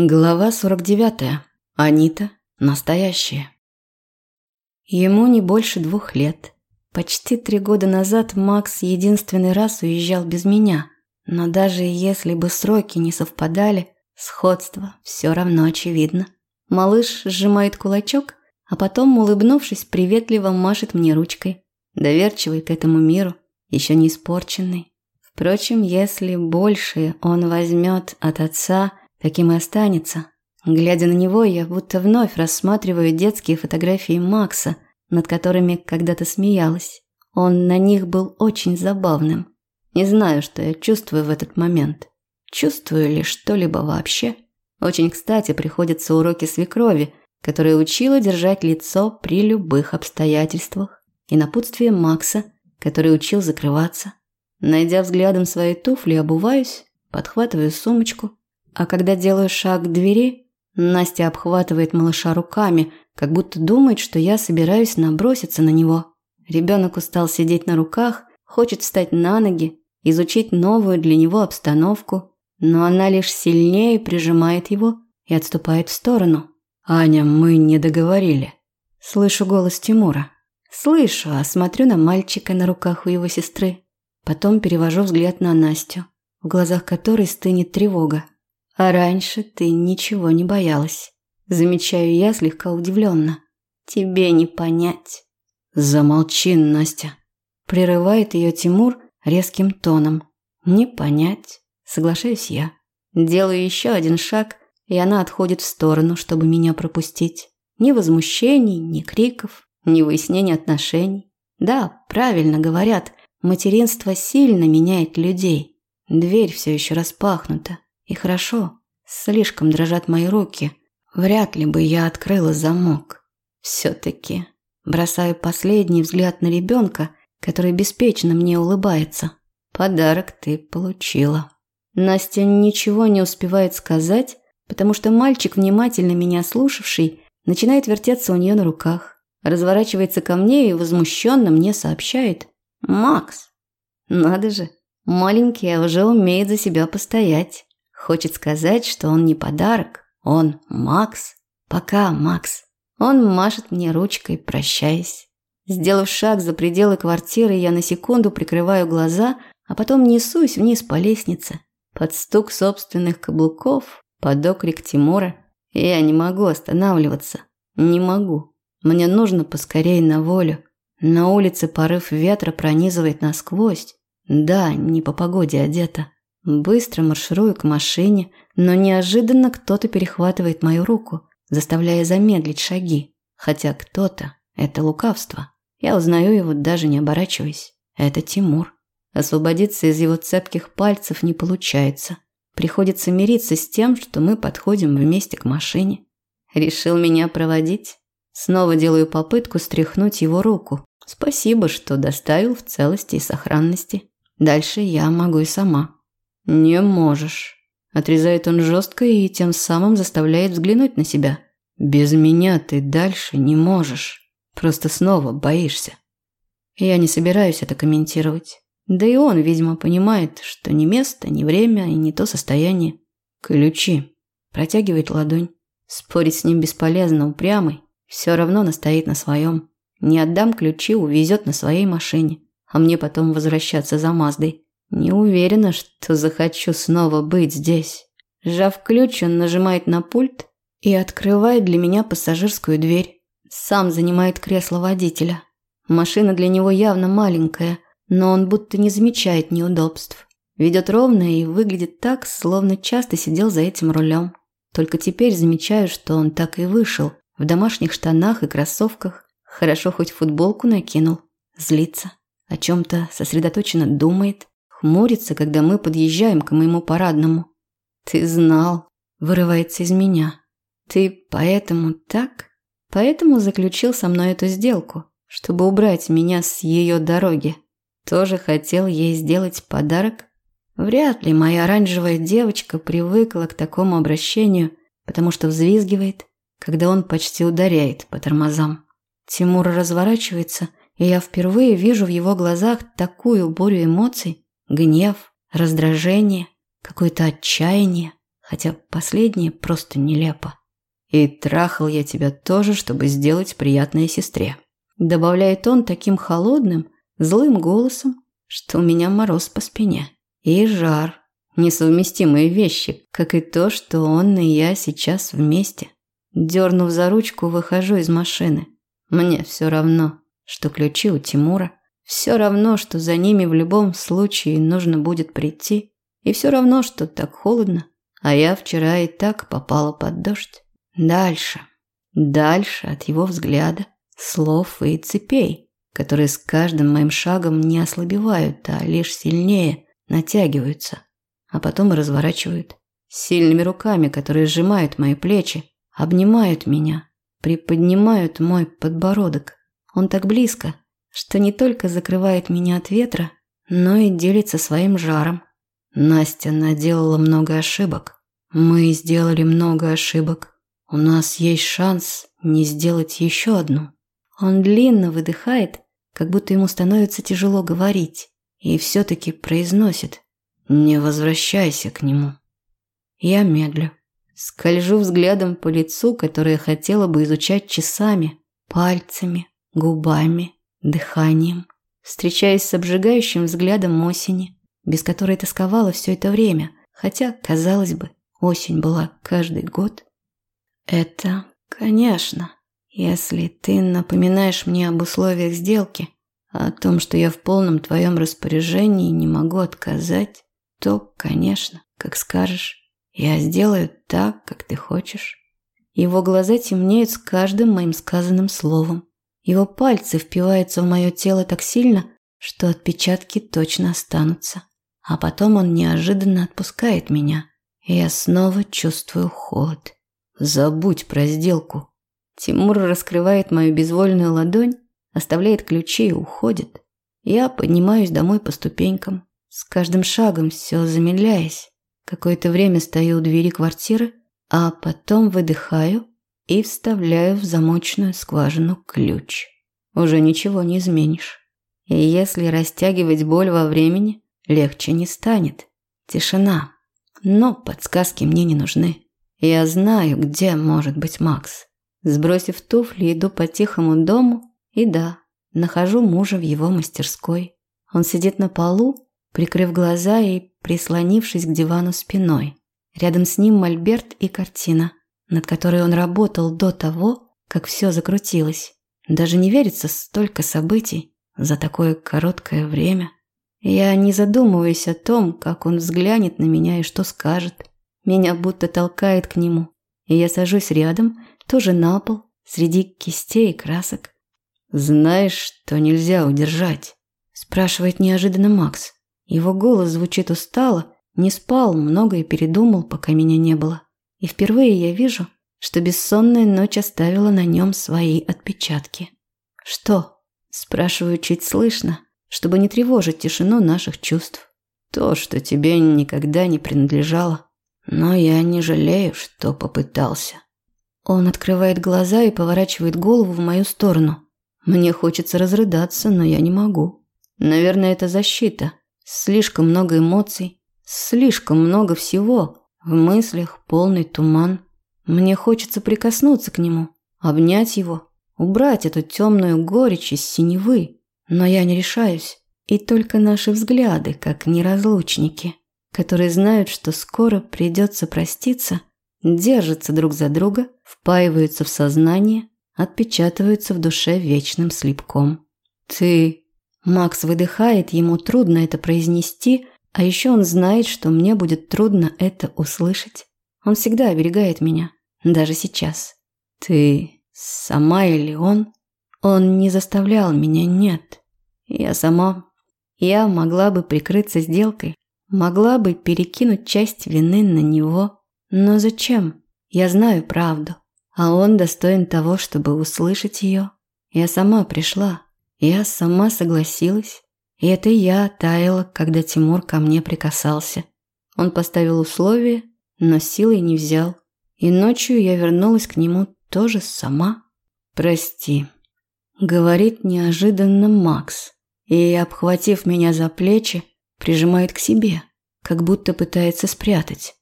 Глава 49. Анита. Настоящая. Ему не больше двух лет. Почти три года назад Макс единственный раз уезжал без меня. Но даже если бы сроки не совпадали, сходство все равно очевидно. Малыш сжимает кулачок, а потом, улыбнувшись, приветливо машет мне ручкой. Доверчивый к этому миру, еще не испорченный. Впрочем, если больше он возьмет от отца – таким и останется. Глядя на него, я будто вновь рассматриваю детские фотографии Макса, над которыми когда-то смеялась. Он на них был очень забавным. Не знаю, что я чувствую в этот момент. Чувствую ли что-либо вообще? Очень кстати приходятся уроки свекрови, которая учила держать лицо при любых обстоятельствах, и напутствие Макса, который учил закрываться. Найдя взглядом свои туфли, обуваюсь, подхватываю сумочку а когда делаю шаг к двери, Настя обхватывает малыша руками, как будто думает, что я собираюсь наброситься на него. Ребенок устал сидеть на руках, хочет встать на ноги, изучить новую для него обстановку, но она лишь сильнее прижимает его и отступает в сторону. «Аня, мы не договорили». Слышу голос Тимура. Слышу, а смотрю на мальчика на руках у его сестры. Потом перевожу взгляд на Настю, в глазах которой стынет тревога. А раньше ты ничего не боялась. Замечаю я слегка удивленно. Тебе не понять. Замолчи, Настя. Прерывает ее Тимур резким тоном. Не понять. Соглашаюсь я. Делаю еще один шаг, и она отходит в сторону, чтобы меня пропустить. Ни возмущений, ни криков, ни выяснения отношений. Да, правильно говорят, материнство сильно меняет людей. Дверь все еще распахнута. И хорошо, слишком дрожат мои руки. Вряд ли бы я открыла замок. Все-таки бросаю последний взгляд на ребенка, который беспечно мне улыбается. Подарок ты получила. Настя ничего не успевает сказать, потому что мальчик, внимательно меня слушавший, начинает вертеться у нее на руках, разворачивается ко мне и возмущенно мне сообщает. «Макс, надо же, маленький а уже умеет за себя постоять». Хочет сказать, что он не подарок, он Макс. Пока, Макс. Он машет мне ручкой, прощаясь. Сделав шаг за пределы квартиры, я на секунду прикрываю глаза, а потом несусь вниз по лестнице. Под стук собственных каблуков, под окрик Тимура. Я не могу останавливаться. Не могу. Мне нужно поскорее на волю. На улице порыв ветра пронизывает насквозь. Да, не по погоде одета. Быстро марширую к машине, но неожиданно кто-то перехватывает мою руку, заставляя замедлить шаги. Хотя кто-то – это лукавство. Я узнаю его, даже не оборачиваясь. Это Тимур. Освободиться из его цепких пальцев не получается. Приходится мириться с тем, что мы подходим вместе к машине. Решил меня проводить? Снова делаю попытку стряхнуть его руку. Спасибо, что доставил в целости и сохранности. Дальше я могу и сама. «Не можешь», – отрезает он жестко и тем самым заставляет взглянуть на себя. «Без меня ты дальше не можешь. Просто снова боишься». Я не собираюсь это комментировать. Да и он, видимо, понимает, что ни место, ни время и не то состояние. «Ключи», – протягивает ладонь. Спорить с ним бесполезно, упрямый. Все равно настоит на своем. Не отдам ключи, увезет на своей машине. А мне потом возвращаться за Маздой. Не уверена, что захочу снова быть здесь. Сжав ключ, он нажимает на пульт и открывает для меня пассажирскую дверь. Сам занимает кресло водителя. Машина для него явно маленькая, но он будто не замечает неудобств. Ведет ровно и выглядит так, словно часто сидел за этим рулем. Только теперь замечаю, что он так и вышел, в домашних штанах и кроссовках. Хорошо хоть футболку накинул. Злится. О чем-то сосредоточенно думает хмурится, когда мы подъезжаем к моему парадному. «Ты знал», – вырывается из меня. «Ты поэтому так? Поэтому заключил со мной эту сделку, чтобы убрать меня с ее дороги. Тоже хотел ей сделать подарок? Вряд ли моя оранжевая девочка привыкла к такому обращению, потому что взвизгивает, когда он почти ударяет по тормозам. Тимур разворачивается, и я впервые вижу в его глазах такую бурю эмоций, Гнев, раздражение, какое-то отчаяние. хотя последнее просто нелепо. И трахал я тебя тоже, чтобы сделать приятное сестре. Добавляет он таким холодным, злым голосом, что у меня мороз по спине. И жар. Несовместимые вещи, как и то, что он и я сейчас вместе. Дернув за ручку, выхожу из машины. Мне все равно, что ключи у Тимура. Все равно, что за ними в любом случае нужно будет прийти. И все равно, что так холодно. А я вчера и так попала под дождь. Дальше. Дальше от его взгляда, слов и цепей, которые с каждым моим шагом не ослабевают, а лишь сильнее натягиваются, а потом разворачивают. Сильными руками, которые сжимают мои плечи, обнимают меня, приподнимают мой подбородок. Он так близко, что не только закрывает меня от ветра, но и делится своим жаром. Настя наделала много ошибок. Мы сделали много ошибок. У нас есть шанс не сделать еще одну. Он длинно выдыхает, как будто ему становится тяжело говорить, и все-таки произносит «Не возвращайся к нему». Я медлю. Скольжу взглядом по лицу, которое хотела бы изучать часами, пальцами, губами, дыханием. Встречаясь с обжигающим взглядом осени, без которой тосковала все это время, хотя, казалось бы, осень была каждый год. Это, конечно, если ты напоминаешь мне об условиях сделки, о том, что я в полном твоем распоряжении не могу отказать, то, конечно, как скажешь. Я сделаю так, как ты хочешь. Его глаза темнеют с каждым моим сказанным словом. Его пальцы впиваются в мое тело так сильно, что отпечатки точно останутся. А потом он неожиданно отпускает меня, и я снова чувствую холод. Забудь про сделку. Тимур раскрывает мою безвольную ладонь, оставляет ключи и уходит. Я поднимаюсь домой по ступенькам, с каждым шагом все замедляясь. Какое-то время стою у двери квартиры, а потом выдыхаю и вставляю в замочную скважину ключ. Уже ничего не изменишь. И если растягивать боль во времени, легче не станет. Тишина. Но подсказки мне не нужны. Я знаю, где может быть Макс. Сбросив туфли, иду по тихому дому и да, нахожу мужа в его мастерской. Он сидит на полу прикрыв глаза и прислонившись к дивану спиной. Рядом с ним мольберт и картина, над которой он работал до того, как все закрутилось. Даже не верится столько событий за такое короткое время. Я не задумываюсь о том, как он взглянет на меня и что скажет. Меня будто толкает к нему. И я сажусь рядом, тоже на пол, среди кистей и красок. «Знаешь, что нельзя удержать?» – спрашивает неожиданно Макс. Его голос звучит устало, не спал, многое передумал, пока меня не было. И впервые я вижу, что бессонная ночь оставила на нем свои отпечатки. «Что?» – спрашиваю чуть слышно, чтобы не тревожить тишину наших чувств. «То, что тебе никогда не принадлежало. Но я не жалею, что попытался». Он открывает глаза и поворачивает голову в мою сторону. Мне хочется разрыдаться, но я не могу. Наверное, это защита – Слишком много эмоций, слишком много всего. В мыслях полный туман. Мне хочется прикоснуться к нему, обнять его, убрать эту темную горечь из синевы. Но я не решаюсь. И только наши взгляды, как неразлучники, которые знают, что скоро придется проститься, держатся друг за друга, впаиваются в сознание, отпечатываются в душе вечным слепком. «Ты Макс выдыхает, ему трудно это произнести, а еще он знает, что мне будет трудно это услышать. Он всегда оберегает меня, даже сейчас. Ты сама или он? Он не заставлял меня, нет. Я сама. Я могла бы прикрыться сделкой, могла бы перекинуть часть вины на него. Но зачем? Я знаю правду, а он достоин того, чтобы услышать ее. Я сама пришла, я сама согласилась, и это я таяла, когда Тимур ко мне прикасался. Он поставил условия, но силой не взял. И ночью я вернулась к нему тоже сама. «Прости», — говорит неожиданно Макс, и, обхватив меня за плечи, прижимает к себе, как будто пытается спрятать.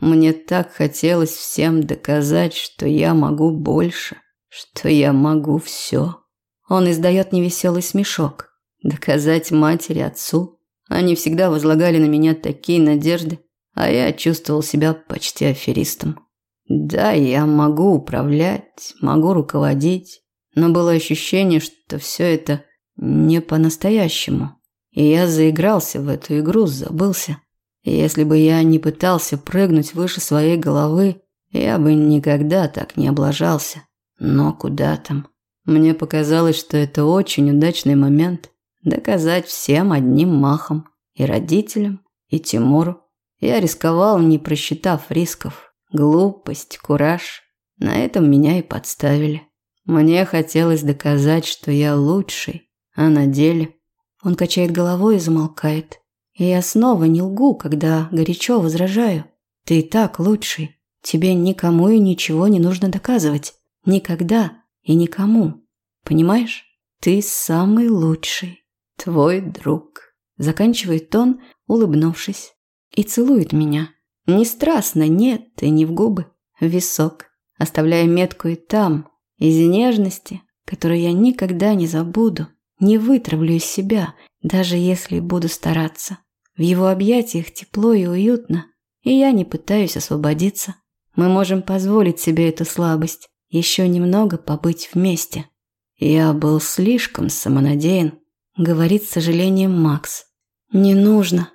Мне так хотелось всем доказать, что я могу больше, что я могу все. Он издает невеселый смешок. Доказать матери, отцу. Они всегда возлагали на меня такие надежды, а я чувствовал себя почти аферистом. Да, я могу управлять, могу руководить, но было ощущение, что все это не по-настоящему. И я заигрался в эту игру, забылся. И если бы я не пытался прыгнуть выше своей головы, я бы никогда так не облажался. Но куда там? Мне показалось, что это очень удачный момент доказать всем одним махом. И родителям, и Тимуру. Я рисковал, не просчитав рисков. Глупость, кураж. На этом меня и подставили. Мне хотелось доказать, что я лучший, а на деле... Он качает головой и замолкает. И я снова не лгу, когда горячо возражаю. Ты и так лучший. Тебе никому и ничего не нужно доказывать. Никогда и никому. Понимаешь? Ты самый лучший. Твой друг. Заканчивает он, улыбнувшись. И целует меня. Не страстно, нет, и не в губы. В висок. Оставляя метку и там, из нежности, которую я никогда не забуду, не вытравлю из себя, даже если буду стараться. В его объятиях тепло и уютно, и я не пытаюсь освободиться. Мы можем позволить себе эту слабость, еще немного побыть вместе. Я был слишком самонадеян, говорит с сожалением Макс. Не нужно.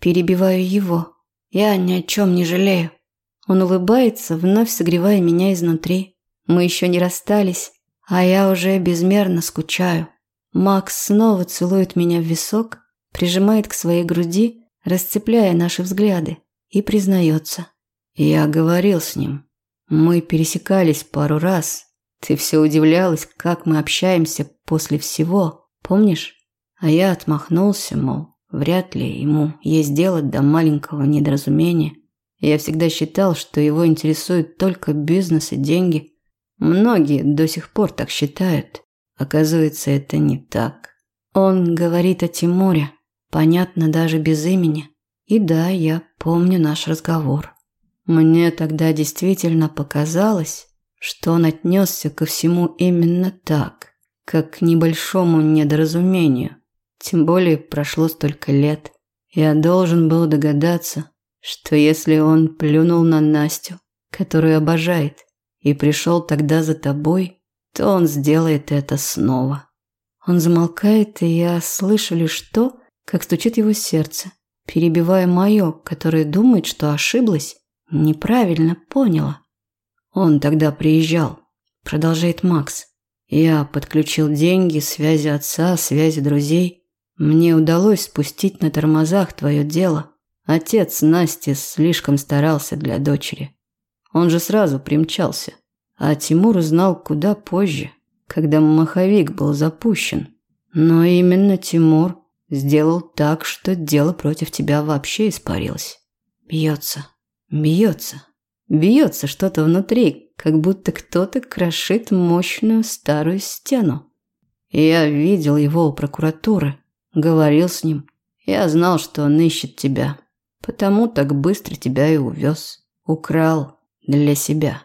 Перебиваю его. Я ни о чем не жалею. Он улыбается, вновь согревая меня изнутри. Мы еще не расстались, а я уже безмерно скучаю. Макс снова целует меня в висок, прижимает к своей груди, расцепляя наши взгляды, и признается. Я говорил с ним. Мы пересекались пару раз. Ты все удивлялась, как мы общаемся после всего, помнишь? А я отмахнулся, мол, вряд ли ему есть дело до маленького недоразумения. Я всегда считал, что его интересует только бизнес и деньги. Многие до сих пор так считают. Оказывается, это не так. Он говорит о Тимуре, понятно даже без имени. И да, я помню наш разговор. Мне тогда действительно показалось, что он отнесся ко всему именно так, как к небольшому недоразумению. Тем более прошло столько лет. Я должен был догадаться, что если он плюнул на Настю, которую обожает, и пришел тогда за тобой, то он сделает это снова. Он замолкает, и я слышу лишь то, как стучит его сердце, перебивая мое, которое думает, что ошиблась, неправильно поняла. Он тогда приезжал, продолжает Макс. Я подключил деньги, связи отца, связи друзей. Мне удалось спустить на тормозах твое дело. Отец Насти слишком старался для дочери. Он же сразу примчался. А Тимур узнал куда позже, когда маховик был запущен. Но именно Тимур сделал так, что дело против тебя вообще испарилось. Бьется, бьется, бьется что-то внутри, как будто кто-то крошит мощную старую стену. Я видел его у прокуратуры, говорил с ним. Я знал, что он ищет тебя, потому так быстро тебя и увез. Украл для себя.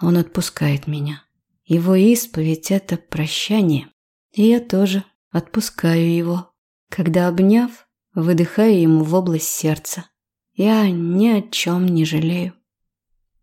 Он отпускает меня. Его исповедь – это прощание. И я тоже отпускаю его, когда, обняв, выдыхаю ему в область сердца. Я ни о чем не жалею.